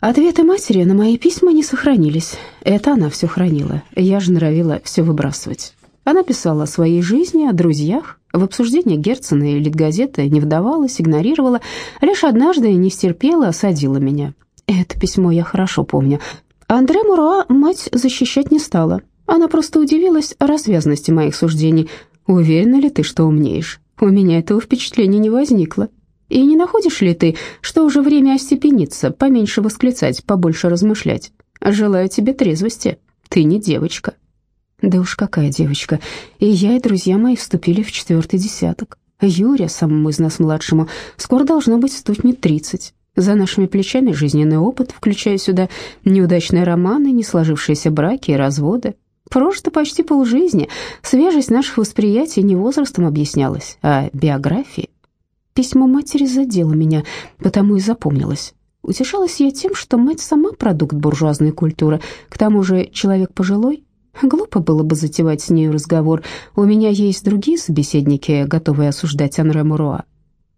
Ответы матери на мои письма не сохранились. Это она все хранила. Я же норовила все выбрасывать. Она писала о своей жизни, о друзьях. В обсуждение Герцена и Литгазеты не вдавалась, игнорировала. Лишь однажды не стерпела, осадила меня. Это письмо я хорошо помню. Андре Муруа мать защищать не стала. Она просто удивилась развязности моих суждений. «Уверена ли ты, что умнеешь?» У меня этого впечатления не возникло. И не находишь ли ты, что уже время остепениться, поменьше восклицать, побольше размышлять? Желаю тебе трезвости. Ты не девочка. Да уж какая девочка. И я, и друзья мои вступили в четвертый десяток. Юрия, самому из нас младшему, скоро должно быть стукнет тридцать. За нашими плечами жизненный опыт, включая сюда неудачные романы, не сложившиеся браки и разводы. Прожито почти полжизни. Свежесть наших восприятий не возрастом объяснялась, а биографией. Письмо матери задело меня, потому и запомнилось. Утешалась я тем, что мать сама продукт буржуазной культуры, к тому же человек пожилой. Глупо было бы затевать с нею разговор. У меня есть другие собеседники, готовые осуждать Анре Муруа.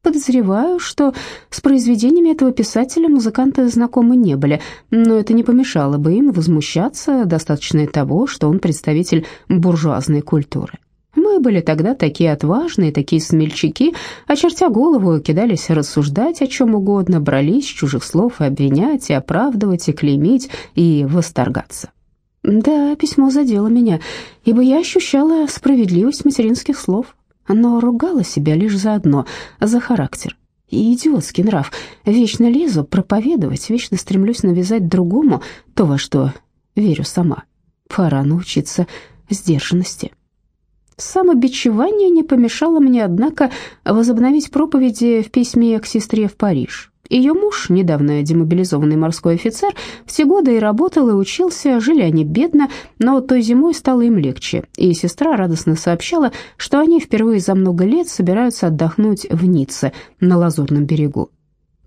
Подозреваю, что с произведениями этого писателя музыканты знакомы не были, но это не помешало бы им возмущаться, достаточно и того, что он представитель буржуазной культуры. Мы были тогда такие отважные, такие смельчаки, очертя голову, кидались рассуждать о чем угодно, брались чужих слов и обвинять, и оправдывать, и клеймить, и восторгаться. Да, письмо задело меня, ибо я ощущала справедливость материнских слов, но ругала себя лишь за одно — за характер. И идиотский нрав. Вечно лезу проповедовать, вечно стремлюсь навязать другому то, во что верю сама. Пора научиться сдержанности. Самобичевание не помешало мне, однако, возобновить проповеди в письме к сестре в Париж. Ее муж, недавно демобилизованный морской офицер, все годы и работал, и учился, жили они бедно, но той зимой стало им легче, и сестра радостно сообщала, что они впервые за много лет собираются отдохнуть в Ницце, на Лазурном берегу.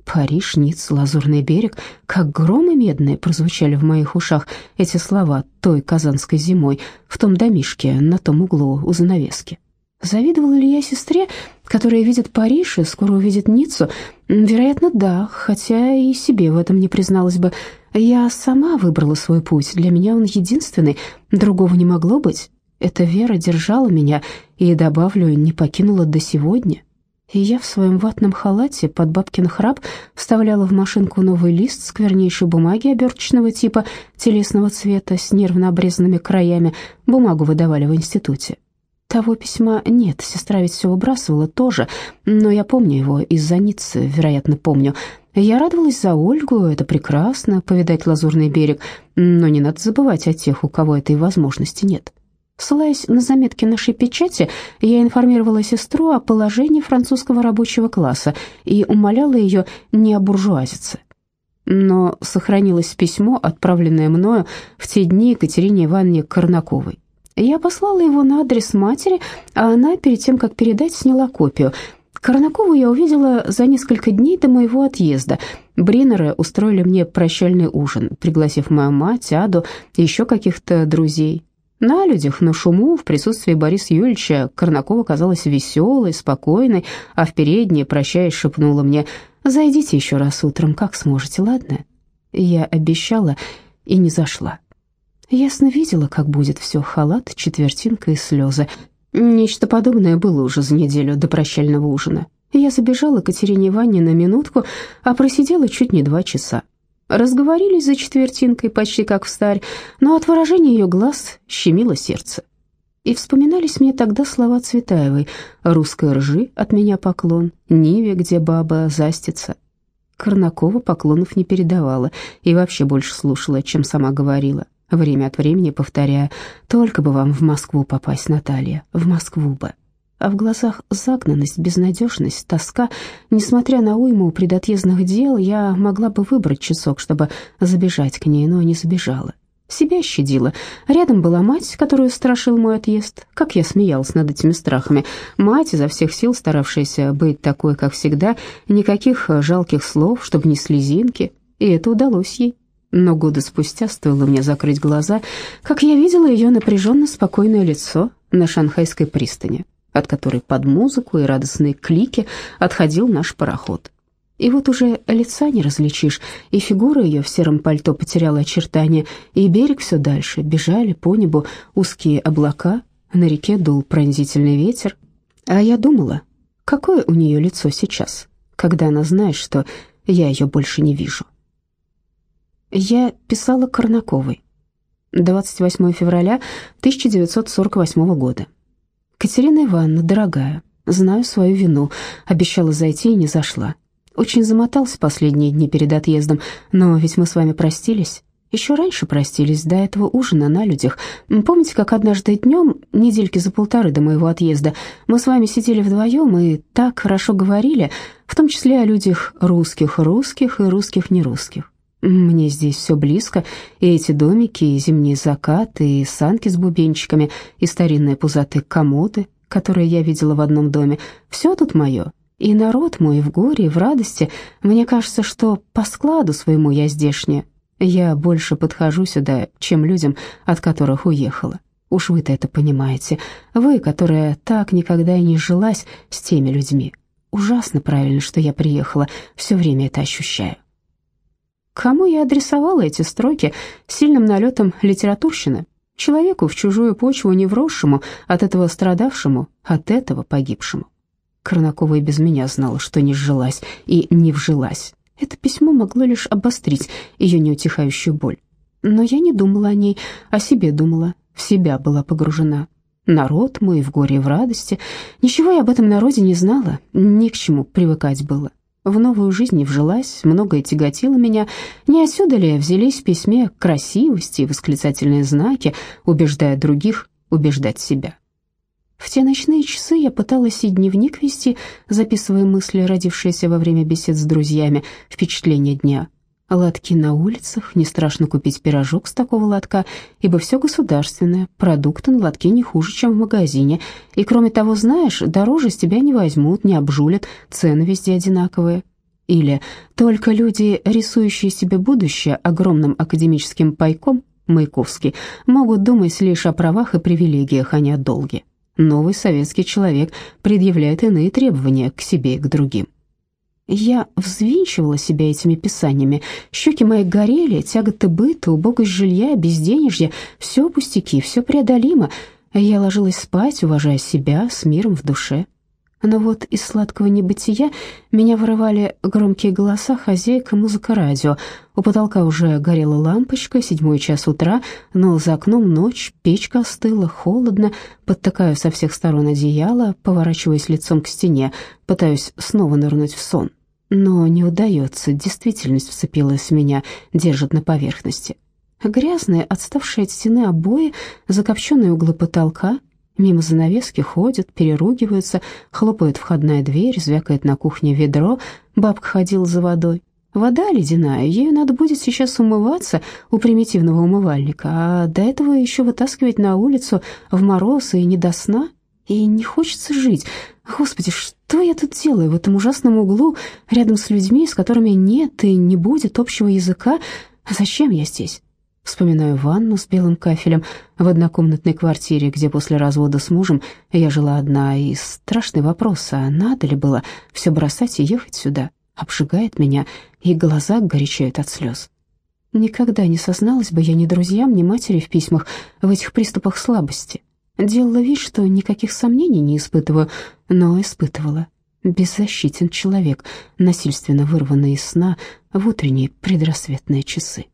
Париж, Ницца, Лазурный берег, как громы медные прозвучали в моих ушах эти слова той казанской зимой в том домишке на том углу у занавески. Завидовала ли я сестре, которая видит Париж и скоро увидит Ниццу? Вероятно, да, хотя и себе в этом не призналась бы. Я сама выбрала свой путь, для меня он единственный, другого не могло быть. Эта вера держала меня и, добавлю, не покинула до сегодня и я в своем ватном халате под бабкин храп вставляла в машинку новый лист сквернейшей бумаги оберточного типа, телесного цвета, с нервно обрезанными краями. Бумагу выдавали в институте. Того письма нет, сестра ведь все выбрасывала тоже, но я помню его из-за Ниццы, вероятно, помню. Я радовалась за Ольгу, это прекрасно, повидать Лазурный берег, но не надо забывать о тех, у кого этой возможности нет. Ссылаясь на заметки нашей печати, я информировала сестру о положении французского рабочего класса и умоляла ее не обуржуазиться. Но сохранилось письмо, отправленное мною в те дни Екатерине Ивановне Корнаковой. Я послала его на адрес матери, а она, перед тем, как передать, сняла копию. Корнакову я увидела за несколько дней до моего отъезда. Бринеры устроили мне прощальный ужин, пригласив мою мать, Аду и еще каких-то друзей. На людях, на шуму, в присутствии Бориса Юрьевича Корнакова казалась веселой, спокойной, а в передней, прощаясь, шепнула мне «Зайдите еще раз утром, как сможете, ладно?» Я обещала и не зашла. Ясно видела, как будет все, халат, четвертинка и слезы. Нечто подобное было уже за неделю до прощального ужина. Я забежала к Катерине Ивановне на минутку, а просидела чуть не два часа. Разговорились за четвертинкой, почти как в старь, но от выражения ее глаз щемило сердце. И вспоминались мне тогда слова Цветаевой «Русской ржи от меня поклон, Ниве, где баба застится». Корнакова поклонов не передавала и вообще больше слушала, чем сама говорила, время от времени повторяя «Только бы вам в Москву попасть, Наталья, в Москву бы» а в глазах загнанность, безнадежность, тоска. Несмотря на уйму предотъездных дел, я могла бы выбрать часок, чтобы забежать к ней, но не забежала. Себя щадила. Рядом была мать, которую страшил мой отъезд. Как я смеялась над этими страхами. Мать, изо всех сил старавшаяся быть такой, как всегда, никаких жалких слов, чтобы не слезинки. И это удалось ей. Но годы спустя стоило мне закрыть глаза, как я видела ее напряженно спокойное лицо на шанхайской пристани от которой под музыку и радостные клики отходил наш пароход. И вот уже лица не различишь, и фигура ее в сером пальто потеряла очертания, и берег все дальше, бежали по небу узкие облака, на реке дул пронзительный ветер. А я думала, какое у нее лицо сейчас, когда она знает, что я ее больше не вижу. Я писала Корнаковой. 28 февраля 1948 года. Катерина Ивановна, дорогая, знаю свою вину, обещала зайти и не зашла. Очень замотался последние дни перед отъездом, но ведь мы с вами простились. Еще раньше простились, до этого ужина на людях. Помните, как однажды днем, недельки за полторы до моего отъезда, мы с вами сидели вдвоем и так хорошо говорили, в том числе о людях русских, русских и русских нерусских. Мне здесь все близко, и эти домики, и зимние закаты, и санки с бубенчиками, и старинные пузатые комоды, которые я видела в одном доме. Все тут мое, и народ мой в горе и в радости. Мне кажется, что по складу своему я здешняя. Я больше подхожу сюда, чем людям, от которых уехала. Уж вы-то это понимаете. Вы, которая так никогда и не жилась с теми людьми. Ужасно правильно, что я приехала, все время это ощущаю. Кому я адресовала эти строки сильным налетом литературщины? Человеку в чужую почву не вросшему, от этого страдавшему, от этого погибшему. Корнакова и без меня знала, что не сжилась и не вжилась. Это письмо могло лишь обострить ее неутихающую боль. Но я не думала о ней, о себе думала, в себя была погружена. Народ мой в горе и в радости. Ничего я об этом народе не знала, ни к чему привыкать было. В новую жизнь не вжилась, многое тяготило меня. Не отсюда ли взялись в письме красивости и восклицательные знаки, убеждая других убеждать себя? В те ночные часы я пыталась и дневник вести, записывая мысли, родившиеся во время бесед с друзьями, впечатления дня. Лотки на улицах, не страшно купить пирожок с такого лотка, ибо все государственное, продукты на лотке не хуже, чем в магазине. И кроме того, знаешь, дороже с тебя не возьмут, не обжулят, цены везде одинаковые. Или только люди, рисующие себе будущее огромным академическим пайком, Маяковский, могут думать лишь о правах и привилегиях, а не о долге. Новый советский человек предъявляет иные требования к себе и к другим. Я взвинчивала себя этими писаниями. Щеки мои горели, тяготы быта, убогость жилья, безденежье. Все пустяки, все преодолимо. Я ложилась спать, уважая себя, с миром в душе. Но вот из сладкого небытия меня вырывали громкие голоса хозяйка музыка радио. У потолка уже горела лампочка, седьмой час утра, но за окном ночь, печка остыла, холодно, подтыкаю со всех сторон одеяло, поворачиваясь лицом к стене, пытаюсь снова нырнуть в сон. Но не удается, действительность вцепилась в меня, держит на поверхности. Грязные, отставшие от стены обои, закопченные углы потолка — Мимо занавески ходят, переругиваются, хлопает входная дверь, звякает на кухне ведро, бабка ходила за водой. Вода ледяная, ею надо будет сейчас умываться у примитивного умывальника, а до этого еще вытаскивать на улицу в мороз и не до сна. И не хочется жить. Господи, что я тут делаю в этом ужасном углу, рядом с людьми, с которыми нет и не будет общего языка? Зачем я здесь? Вспоминаю ванну с белым кафелем в однокомнатной квартире, где после развода с мужем я жила одна, и страшный вопрос, а надо ли было все бросать и ехать сюда, обжигает меня, и глаза горячают от слез. Никогда не созналась бы я ни друзьям, ни матери в письмах в этих приступах слабости. Делала вид, что никаких сомнений не испытываю, но испытывала. Беззащитен человек, насильственно вырванный из сна в утренние предрассветные часы.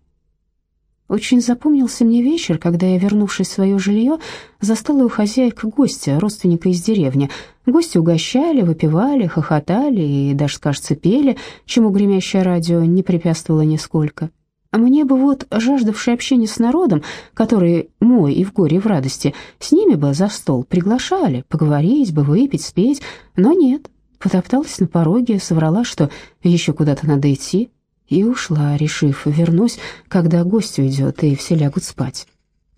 Очень запомнился мне вечер, когда я, вернувшись в свое жилье, застала у хозяек гостя, родственника из деревни. Гости угощали, выпивали, хохотали и даже, кажется, пели, чему гремящее радио не препятствовало нисколько. А мне бы вот, жаждавший общения с народом, который мой и в горе, и в радости, с ними бы за стол приглашали, поговорить бы, выпить, спеть, но нет. Потопталась на пороге, соврала, что еще куда-то надо идти, и ушла, решив, вернусь, когда гость уйдет, и все лягут спать.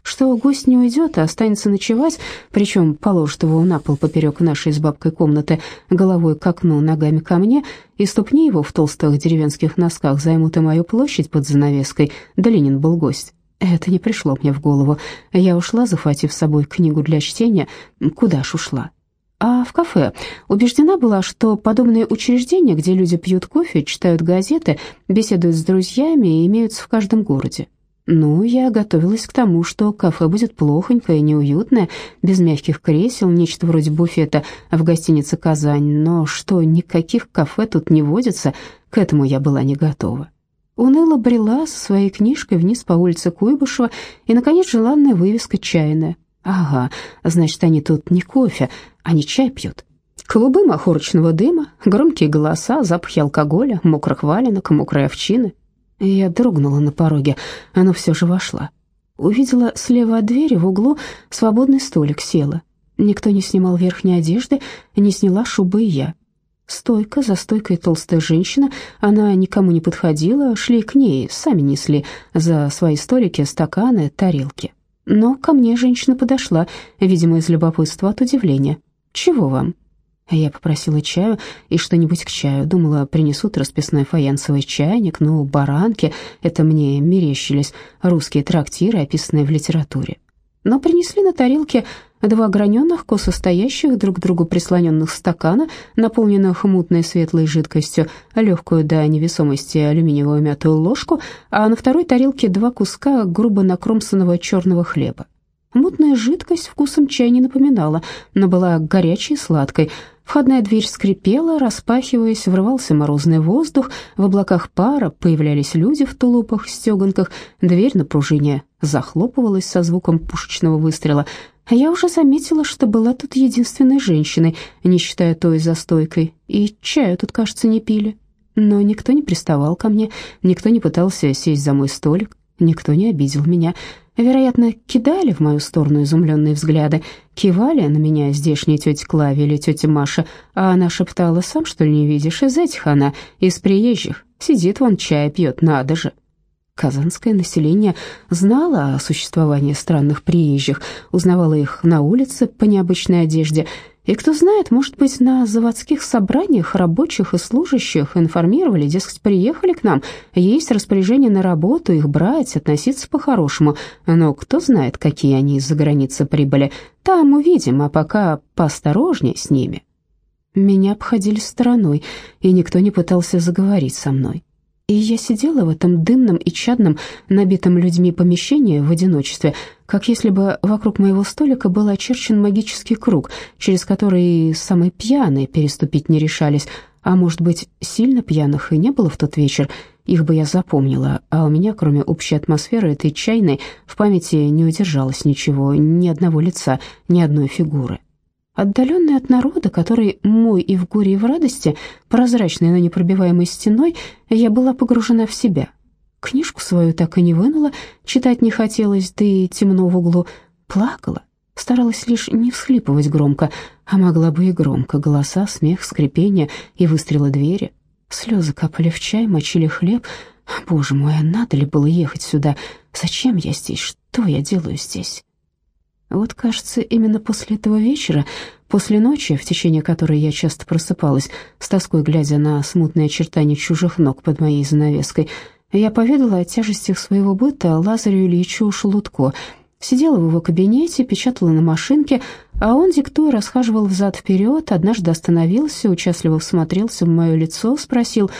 Что гость не уйдет, а останется ночевать, причем положит его на пол поперек нашей с бабкой комнаты, головой к окну, ногами ко мне, и ступни его в толстых деревенских носках займут и мою площадь под занавеской, да Ленин был гость. Это не пришло мне в голову. Я ушла, захватив с собой книгу для чтения. Куда ж ушла? А в кафе. Убеждена была, что подобные учреждения, где люди пьют кофе, читают газеты, беседуют с друзьями, имеются в каждом городе. Ну, я готовилась к тому, что кафе будет плохонькое, неуютное, без мягких кресел, нечто вроде буфета в гостинице «Казань», но что никаких кафе тут не водится, к этому я была не готова. Уныло брела со своей книжкой вниз по улице Куйбышева, и, наконец, желанная вывеска чайная. Ага, значит, они тут не кофе, они чай пьют. Клубы махорочного дыма, громкие голоса, запахи алкоголя, мокрых валенок, мокрой овчины. Я дрогнула на пороге, она все же вошла. Увидела слева от двери в углу свободный столик, села. Никто не снимал верхней одежды, не сняла шубы и я. Стойка, за стойкой толстая женщина, она никому не подходила, шли к ней, сами несли за свои столики стаканы, тарелки. Но ко мне женщина подошла, видимо, из любопытства от удивления. «Чего вам?» Я попросила чаю и что-нибудь к чаю. Думала, принесут расписной фаянсовый чайник, но баранки — это мне мерещились русские трактиры, описанные в литературе. Но принесли на тарелке два граненых, косо стоящих друг к другу прислоненных стакана, наполненных мутной светлой жидкостью, легкую до невесомости алюминиевую мятую ложку, а на второй тарелке два куска грубо накромсанного черного хлеба. Мутная жидкость вкусом чая не напоминала, но была горячей и сладкой. Входная дверь скрипела, распахиваясь, врывался морозный воздух, в облаках пара появлялись люди в тулупах, стеганках, дверь на пружине захлопывалась со звуком пушечного выстрела. Я уже заметила, что была тут единственной женщиной, не считая той за стойкой, и чаю тут, кажется, не пили. Но никто не приставал ко мне, никто не пытался сесть за мой столик, никто не обидел меня. Вероятно, кидали в мою сторону изумленные взгляды, кивали на меня здешняя тетя Клавия или тетя Маша, а она шептала, сам что ли не видишь, из этих она, из приезжих, сидит вон чай пьет, надо же. Казанское население знало о существовании странных приезжих, узнавало их на улице по необычной одежде и кто знает, может быть, на заводских собраниях рабочих и служащих информировали, дескать, приехали к нам, есть распоряжение на работу, их брать, относиться по-хорошему. Но кто знает, какие они из-за границы прибыли. Там увидим, а пока поосторожнее с ними. Меня обходили стороной, и никто не пытался заговорить со мной. И я сидела в этом дымном и чадном, набитом людьми помещении в одиночестве, как если бы вокруг моего столика был очерчен магический круг, через который самые пьяные переступить не решались, а может быть, сильно пьяных и не было в тот вечер, их бы я запомнила, а у меня, кроме общей атмосферы этой чайной, в памяти не удержалось ничего, ни одного лица, ни одной фигуры. Отдаленный от народа, который мой и в горе, и в радости, прозрачной, но непробиваемой стеной, я была погружена в себя. Книжку свою так и не вынула, читать не хотелось, да и темно в углу. Плакала, старалась лишь не всхлипывать громко, а могла бы и громко, голоса, смех, скрипение и выстрелы двери. Слезы капали в чай, мочили хлеб. Боже мой, а надо ли было ехать сюда? Зачем я здесь? Что я делаю здесь? Вот, кажется, именно после этого вечера, после ночи, в течение которой я часто просыпалась, с тоской глядя на смутные очертания чужих ног под моей занавеской, я поведала о тяжестях своего быта Лазарю Ильичу Шелудко. Сидела в его кабинете, печатала на машинке, а он, диктуя, расхаживал взад-вперед, однажды остановился, участливо всмотрелся в мое лицо, спросил,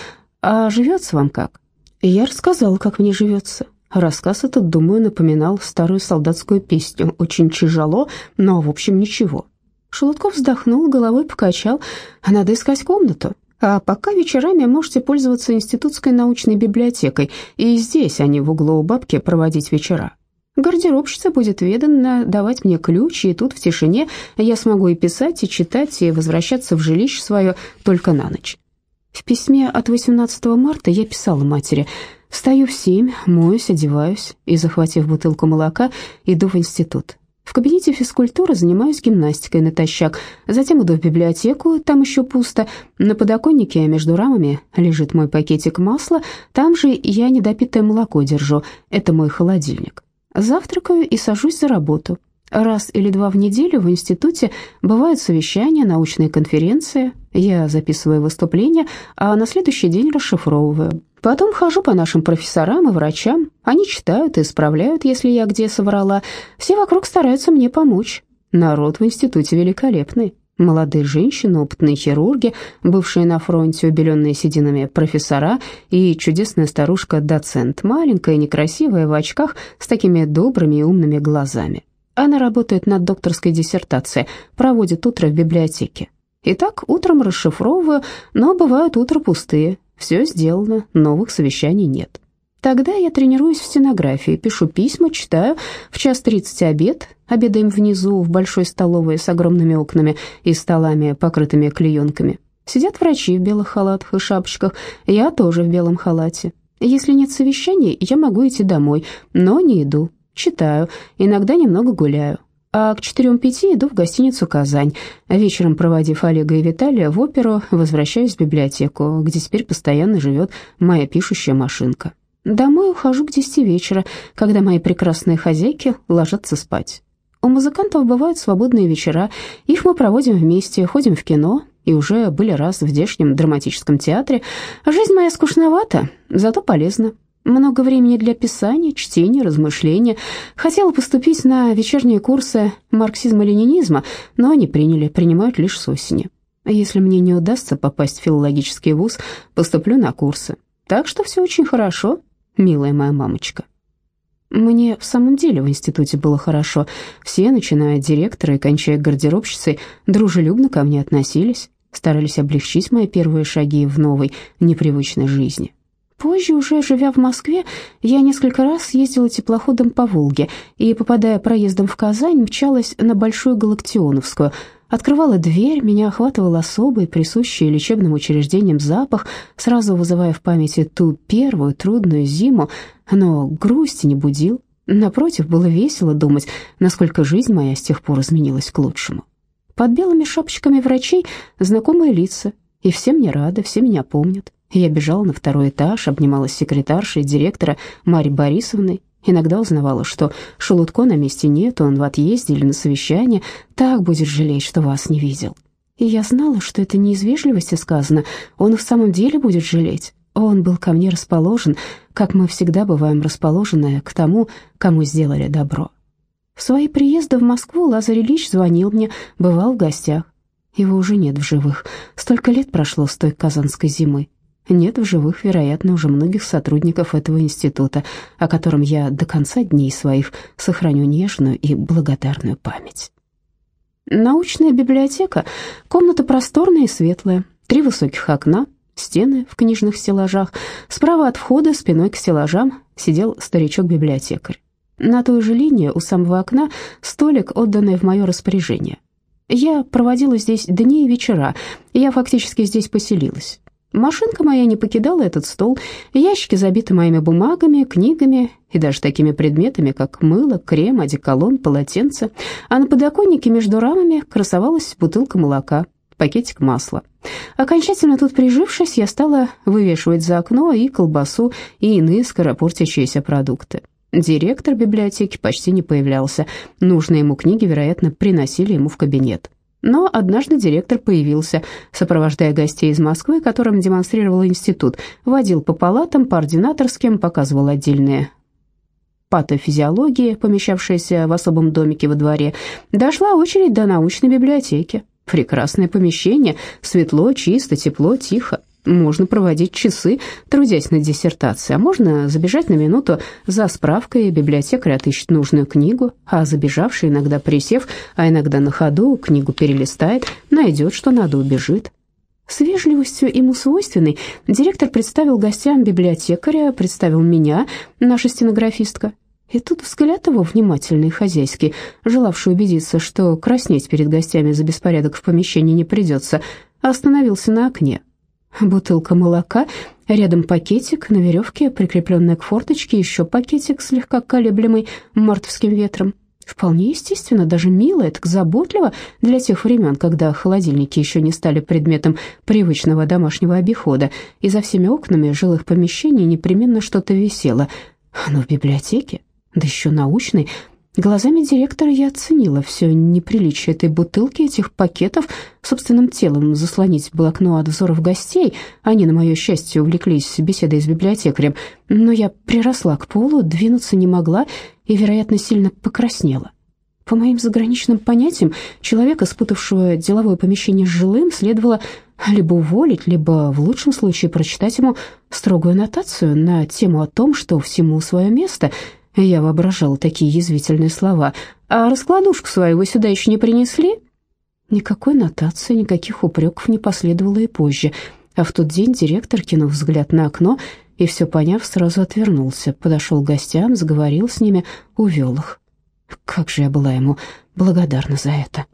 «А живется вам как?» Я рассказала, как мне живется. Рассказ этот, думаю, напоминал старую солдатскую песню, очень тяжело, но, в общем, ничего. Шелудков вздохнул, головой покачал, надо искать комнату. А пока вечерами можете пользоваться институтской научной библиотекой, и здесь, а не в углу у бабки, проводить вечера. Гардеробщица будет ведана давать мне ключи, и тут в тишине я смогу и писать, и читать, и возвращаться в жилище свое только на ночь. В письме от 18 марта я писала матери – Встаю в семь, моюсь, одеваюсь и, захватив бутылку молока, иду в институт. В кабинете физкультуры занимаюсь гимнастикой натощак, затем иду в библиотеку, там еще пусто. На подоконнике между рамами лежит мой пакетик масла, там же я недопитое молоко держу, это мой холодильник. Завтракаю и сажусь за работу. Раз или два в неделю в институте бывают совещания, научные конференции. Я записываю выступления, а на следующий день расшифровываю. Потом хожу по нашим профессорам и врачам. Они читают и исправляют, если я где соврала. Все вокруг стараются мне помочь. Народ в институте великолепный. Молодые женщины, опытные хирурги, бывшие на фронте, убеленные сединами профессора и чудесная старушка-доцент, маленькая, некрасивая, в очках, с такими добрыми и умными глазами. Она работает над докторской диссертацией, проводит утро в библиотеке. Итак, утром расшифровываю, но бывают утра пустые. Все сделано, новых совещаний нет. Тогда я тренируюсь в стенографии, пишу письма, читаю. В час тридцать обед. Обедаем внизу, в большой столовой с огромными окнами и столами, покрытыми клеенками. Сидят врачи в белых халатах и шапочках. Я тоже в белом халате. Если нет совещаний, я могу идти домой, но не иду. Читаю, иногда немного гуляю. А к четырем-пяти иду в гостиницу «Казань». Вечером, проводив Олега и Виталия в оперу, возвращаюсь в библиотеку, где теперь постоянно живет моя пишущая машинка. Домой ухожу к десяти вечера, когда мои прекрасные хозяйки ложатся спать. У музыкантов бывают свободные вечера, их мы проводим вместе, ходим в кино, и уже были раз в здешнем драматическом театре. Жизнь моя скучновата, зато полезна. Много времени для писания, чтения, размышления. Хотела поступить на вечерние курсы марксизма-ленинизма, но они приняли, принимают лишь с осени. Если мне не удастся попасть в филологический вуз, поступлю на курсы. Так что все очень хорошо, милая моя мамочка. Мне в самом деле в институте было хорошо. Все, начиная от директора и кончая гардеробщицей, дружелюбно ко мне относились, старались облегчить мои первые шаги в новой, непривычной жизни. Позже, уже живя в Москве, я несколько раз ездила теплоходом по Волге и, попадая проездом в Казань, мчалась на Большую Галактионовскую – Открывала дверь, меня охватывал особый, присущий лечебным учреждениям запах, сразу вызывая в памяти ту первую трудную зиму, но грусти не будил. Напротив, было весело думать, насколько жизнь моя с тех пор изменилась к лучшему. Под белыми шапочками врачей знакомые лица, и все мне рады, все меня помнят. Я бежала на второй этаж, обнималась секретаршей директора Марьей Борисовной, Иногда узнавала, что Шелудко на месте нет, он в отъезде или на совещании. Так будет жалеть, что вас не видел. И я знала, что это не из вежливости сказано, он в самом деле будет жалеть. Он был ко мне расположен, как мы всегда бываем расположены к тому, кому сделали добро. В свои приезды в Москву Лазарь Ильич звонил мне, бывал в гостях. Его уже нет в живых. Столько лет прошло с той казанской зимы. Нет в живых, вероятно, уже многих сотрудников этого института, о котором я до конца дней своих сохраню нежную и благодарную память. Научная библиотека, комната просторная и светлая, три высоких окна, стены в книжных стеллажах. Справа от входа, спиной к стеллажам, сидел старичок-библиотекарь. На той же линии у самого окна столик, отданный в мое распоряжение. Я проводила здесь дни и вечера, я фактически здесь поселилась. Машинка моя не покидала этот стол, ящики забиты моими бумагами, книгами и даже такими предметами, как мыло, крем, одеколон, полотенце, а на подоконнике между рамами красовалась бутылка молока, пакетик масла. Окончательно тут прижившись, я стала вывешивать за окно и колбасу, и иные скоропортящиеся продукты. Директор библиотеки почти не появлялся, нужные ему книги, вероятно, приносили ему в кабинет. Но однажды директор появился, сопровождая гостей из Москвы, которым демонстрировал институт, водил по палатам, по ординаторским, показывал отдельные патофизиологии, помещавшиеся в особом домике во дворе. Дошла очередь до научной библиотеки. Прекрасное помещение, светло, чисто, тепло, тихо. Можно проводить часы, трудясь над диссертацией, а можно забежать на минуту за справкой, библиотекарь отыщет нужную книгу, а забежавший, иногда присев, а иногда на ходу, книгу перелистает, найдет, что надо, убежит. С вежливостью ему свойственной директор представил гостям библиотекаря, представил меня, наша стенографистка. И тут взгляд его внимательный, хозяйский, желавший убедиться, что краснеть перед гостями за беспорядок в помещении не придется, остановился на окне. Бутылка молока, рядом пакетик, на веревке, прикрепленный к форточке, еще пакетик, слегка колеблемый мартовским ветром. Вполне естественно, даже мило, так заботливо для тех времен, когда холодильники еще не стали предметом привычного домашнего обихода, и за всеми окнами жилых помещений непременно что-то висело. Но в библиотеке, да еще научной, Глазами директора я оценила все неприличие этой бутылки, этих пакетов, собственным телом заслонить было окно от взоров гостей. Они, на мое счастье, увлеклись беседой с библиотекарем, но я приросла к полу, двинуться не могла и, вероятно, сильно покраснела. По моим заграничным понятиям, человека, спутавшего деловое помещение с жилым, следовало либо уволить, либо в лучшем случае прочитать ему строгую нотацию на тему о том, что всему свое место. Я воображала такие язвительные слова. «А раскладушку свою вы сюда еще не принесли?» Никакой нотации, никаких упреков не последовало и позже. А в тот день директор, кинув взгляд на окно и все поняв, сразу отвернулся, подошел к гостям, заговорил с ними, увел их. Как же я была ему благодарна за это.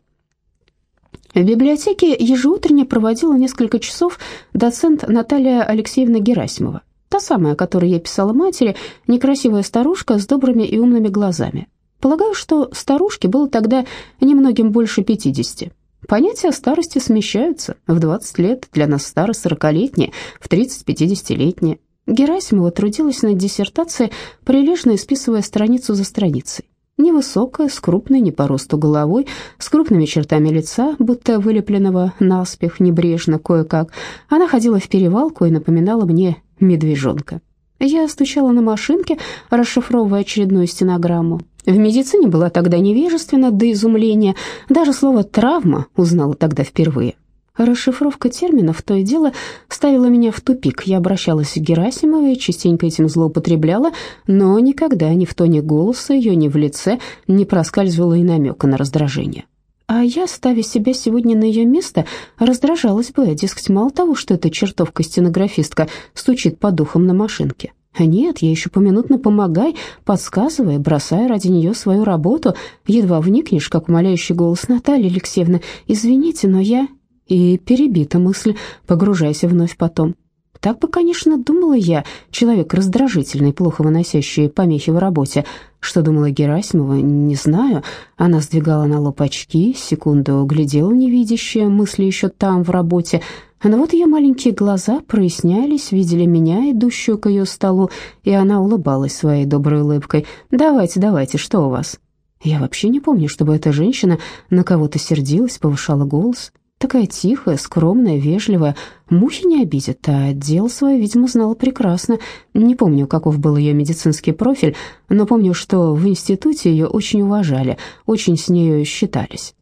В библиотеке ежеутренне проводила несколько часов доцент Наталья Алексеевна Герасимова, та самая, о которой я писала матери, некрасивая старушка с добрыми и умными глазами. Полагаю, что старушке было тогда немногим больше пятидесяти. Понятия старости смещаются. В 20 лет для нас старость сорокалетняя, в 30 пятидесятилетняя. Герасимова трудилась над диссертацией, прилежно исписывая страницу за страницей. Невысокая, с крупной, не по росту головой, с крупными чертами лица, будто вылепленного наспех, небрежно, кое-как. Она ходила в перевалку и напоминала мне медвежонка. Я стучала на машинке, расшифровывая очередную стенограмму. В медицине была тогда невежественна до изумления, даже слово «травма» узнала тогда впервые. Расшифровка терминов то и дело ставила меня в тупик. Я обращалась к Герасимовой, частенько этим злоупотребляла, но никогда ни в тоне голоса ее, ни в лице не проскальзывало и намека на раздражение. А я, ставя себя сегодня на ее место, раздражалась бы, дескать, мало того, что эта чертовка-стенографистка стучит по духам на машинке. А нет, я еще поминутно помогай, подсказывая, бросая ради нее свою работу. Едва вникнешь, как умоляющий голос Натальи Алексеевны. «Извините, но я и перебита мысль, погружаясь вновь потом. Так бы, конечно, думала я, человек раздражительный, плохо выносящий помехи в работе. Что думала Герасимова, не знаю. Она сдвигала на лоб очки, секунду глядела невидящая, мысли еще там, в работе. Но вот ее маленькие глаза прояснялись, видели меня, идущую к ее столу, и она улыбалась своей доброй улыбкой. «Давайте, давайте, что у вас?» Я вообще не помню, чтобы эта женщина на кого-то сердилась, повышала голос. Такая тихая, скромная, вежливая, мухи не обидит, а дело свое, видимо, знала прекрасно. Не помню, каков был ее медицинский профиль, но помню, что в институте ее очень уважали, очень с нею считались.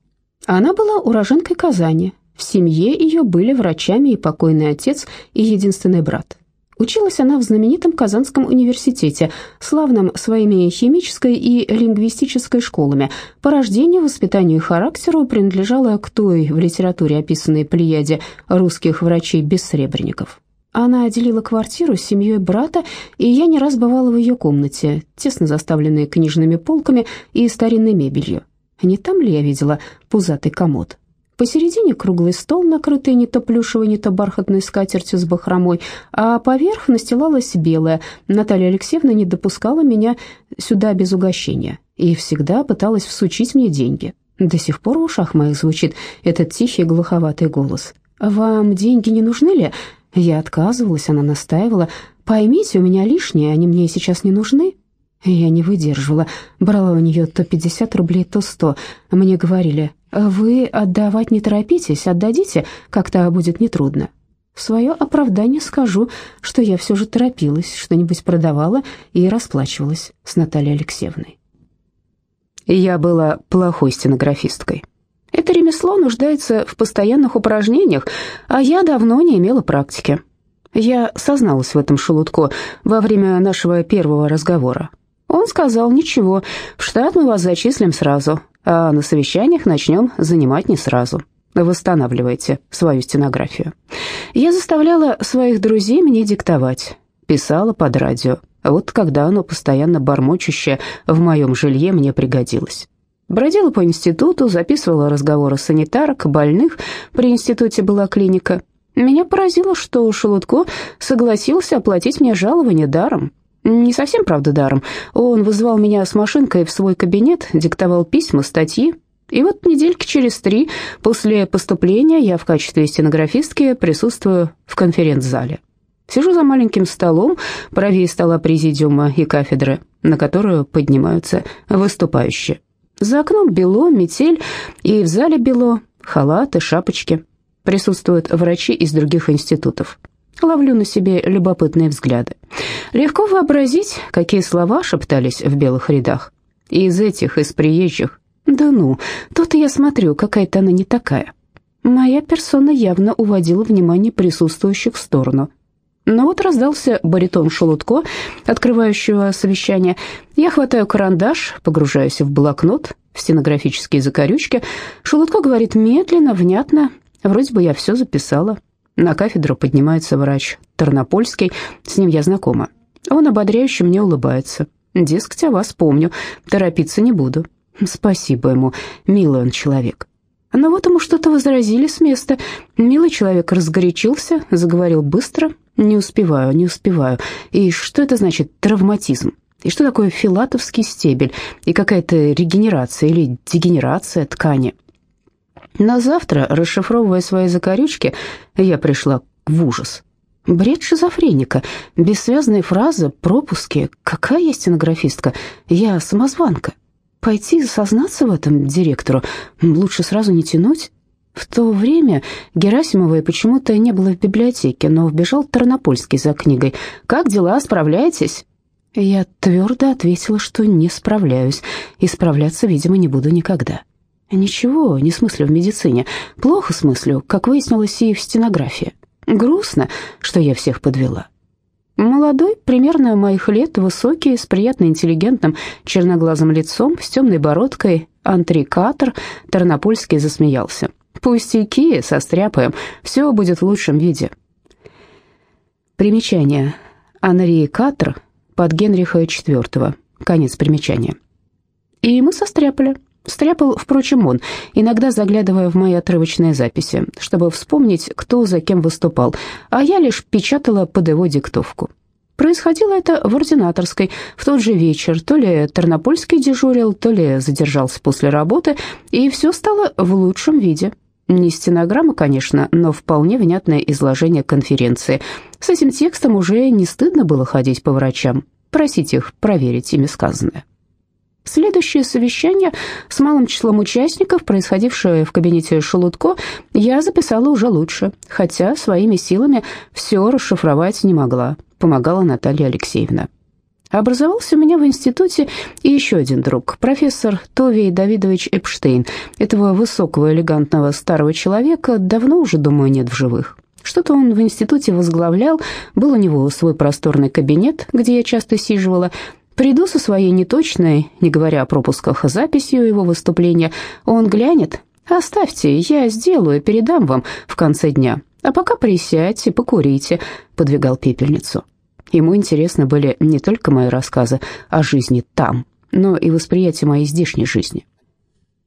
Она была уроженкой Казани. В семье ее были врачами и покойный отец, и единственный брат. Училась она в знаменитом Казанском университете, славном своими химической и лингвистической школами. По рождению, воспитанию и характеру принадлежала к той в литературе описанной плеяде русских врачей-бессребренников. Она делила квартиру с семьей брата, и я не раз бывала в ее комнате, тесно заставленной книжными полками и старинной мебелью. Не там ли я видела пузатый комод? Посередине круглый стол, накрытый не то плюшевой, не то бархатной скатертью с бахромой, а поверх настилалась белая. Наталья Алексеевна не допускала меня сюда без угощения и всегда пыталась всучить мне деньги. До сих пор в ушах моих звучит этот тихий глуховатый голос. «Вам деньги не нужны ли?» Я отказывалась, она настаивала. «Поймите, у меня лишние, они мне сейчас не нужны». Я не выдерживала, брала у нее то 50 рублей, то 100. Мне говорили, вы отдавать не торопитесь, отдадите, как-то будет нетрудно. В свое оправдание скажу, что я все же торопилась, что-нибудь продавала и расплачивалась с Натальей Алексеевной. Я была плохой стенографисткой. Это ремесло нуждается в постоянных упражнениях, а я давно не имела практики. Я созналась в этом шелудку во время нашего первого разговора. Он сказал, ничего, в штат мы вас зачислим сразу, а на совещаниях начнем занимать не сразу. Восстанавливайте свою стенографию. Я заставляла своих друзей мне диктовать, писала под радио. Вот когда оно постоянно бормочущее в моем жилье мне пригодилось. Бродила по институту, записывала разговоры санитарок, больных, при институте была клиника. Меня поразило, что Шелудко согласился оплатить мне жалование даром. Не совсем, правда, даром. Он вызвал меня с машинкой в свой кабинет, диктовал письма, статьи. И вот недельки через три после поступления я в качестве стенографистки присутствую в конференц-зале. Сижу за маленьким столом, правее стола президиума и кафедры, на которую поднимаются выступающие. За окном бело, метель, и в зале бело, халаты, шапочки. Присутствуют врачи из других институтов. Ловлю на себе любопытные взгляды. Легко вообразить, какие слова шептались в белых рядах. Из этих, из приезжих, Да ну, то-то я смотрю, какая-то она не такая. Моя персона явно уводила внимание присутствующих в сторону. Но вот раздался баритон Шелудко, открывающего совещание. Я хватаю карандаш, погружаюсь в блокнот, в стенографические закорючки. Шелудко говорит медленно, внятно. Вроде бы я все записала. На кафедру поднимается врач Тарнопольский, с ним я знакома. Он ободряюще мне улыбается. Дескать, о вас помню, торопиться не буду. Спасибо ему, милый он человек. Но вот ему что-то возразили с места. Милый человек разгорячился, заговорил быстро. Не успеваю, не успеваю. И что это значит травматизм? И что такое филатовский стебель? И какая-то регенерация или дегенерация ткани? На завтра, расшифровывая свои закорючки, я пришла в ужас. Бред шизофреника, бессвязные фразы, пропуски. Какая я стенографистка? Я самозванка. Пойти сознаться в этом директору? Лучше сразу не тянуть? В то время Герасимовой почему-то не было в библиотеке, но вбежал Тарнопольский за книгой. «Как дела? Справляетесь?» Я твердо ответила, что не справляюсь, и справляться, видимо, не буду никогда. Ничего, не смыслю в медицине. Плохо смыслю, как выяснилось и в стенографии. Грустно, что я всех подвела. Молодой, примерно моих лет, высокий, с приятно интеллигентным черноглазым лицом, с темной бородкой, антрикатор, Тарнопольский засмеялся. «Пустяки, состряпаем, все будет в лучшем виде». Примечание. Анри Катр под Генриха IV. Конец примечания. И мы состряпали. Стряпал, впрочем, он, иногда заглядывая в мои отрывочные записи, чтобы вспомнить, кто за кем выступал, а я лишь печатала под его диктовку. Происходило это в ординаторской в тот же вечер, то ли Тернопольский дежурил, то ли задержался после работы, и все стало в лучшем виде. Не стенограмма, конечно, но вполне внятное изложение конференции. С этим текстом уже не стыдно было ходить по врачам, просить их проверить ими сказанное. Следующее совещание с малым числом участников, происходившее в кабинете Шелудко, я записала уже лучше, хотя своими силами все расшифровать не могла, помогала Наталья Алексеевна. Образовался у меня в институте и еще один друг, профессор Товий Давидович Эпштейн. Этого высокого, элегантного старого человека давно уже, думаю, нет в живых. Что-то он в институте возглавлял, был у него свой просторный кабинет, где я часто сиживала, Приду со своей неточной, не говоря о пропусках, записью его выступления. Он глянет. «Оставьте, я сделаю, передам вам в конце дня. А пока присядьте, покурите», — подвигал пепельницу. Ему интересны были не только мои рассказы о жизни там, но и восприятие моей здешней жизни.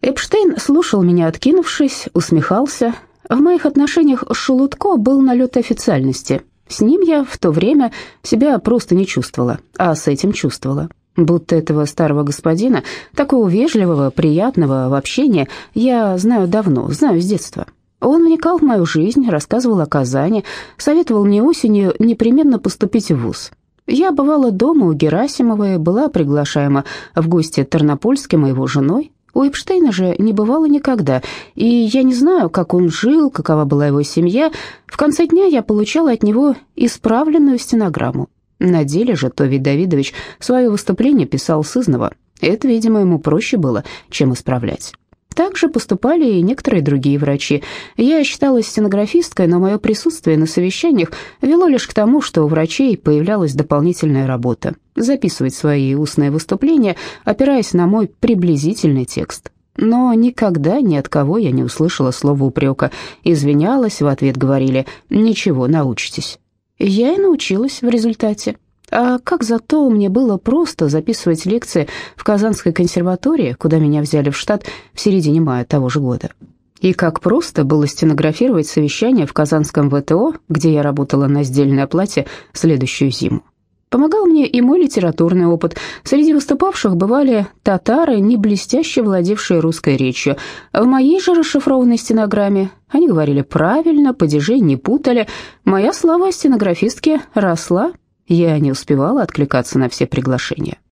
Эпштейн слушал меня, откинувшись, усмехался. В моих отношениях с Шелудко был налет официальности — с ним я в то время себя просто не чувствовала, а с этим чувствовала. Будто этого старого господина, такого вежливого, приятного в общении, я знаю давно, знаю с детства. Он вникал в мою жизнь, рассказывал о Казани, советовал мне осенью непременно поступить в ВУЗ. Я бывала дома у Герасимовой, была приглашаема в гости Тернопольским и его женой. У Эпштейна же не бывало никогда, и я не знаю, как он жил, какова была его семья. В конце дня я получала от него исправленную стенограмму. На деле же Тови Давидович свое выступление писал сызново. Это, видимо, ему проще было, чем исправлять. Также поступали и некоторые другие врачи. Я считалась стенографисткой, но мое присутствие на совещаниях вело лишь к тому, что у врачей появлялась дополнительная работа – записывать свои устные выступления, опираясь на мой приблизительный текст. Но никогда ни от кого я не услышала слова упрека. Извинялась, в ответ говорили «Ничего, научитесь». Я и научилась в результате. А как зато мне было просто записывать лекции в Казанской консерватории, куда меня взяли в штат в середине мая того же года. И как просто было стенографировать совещание в Казанском ВТО, где я работала на сдельной оплате следующую зиму. Помогал мне и мой литературный опыт. Среди выступавших бывали татары, не блестяще владевшие русской речью. В моей же расшифрованной стенограмме они говорили правильно, падежей не путали. Моя слава стенографистки росла я не успевала откликаться на все приглашения.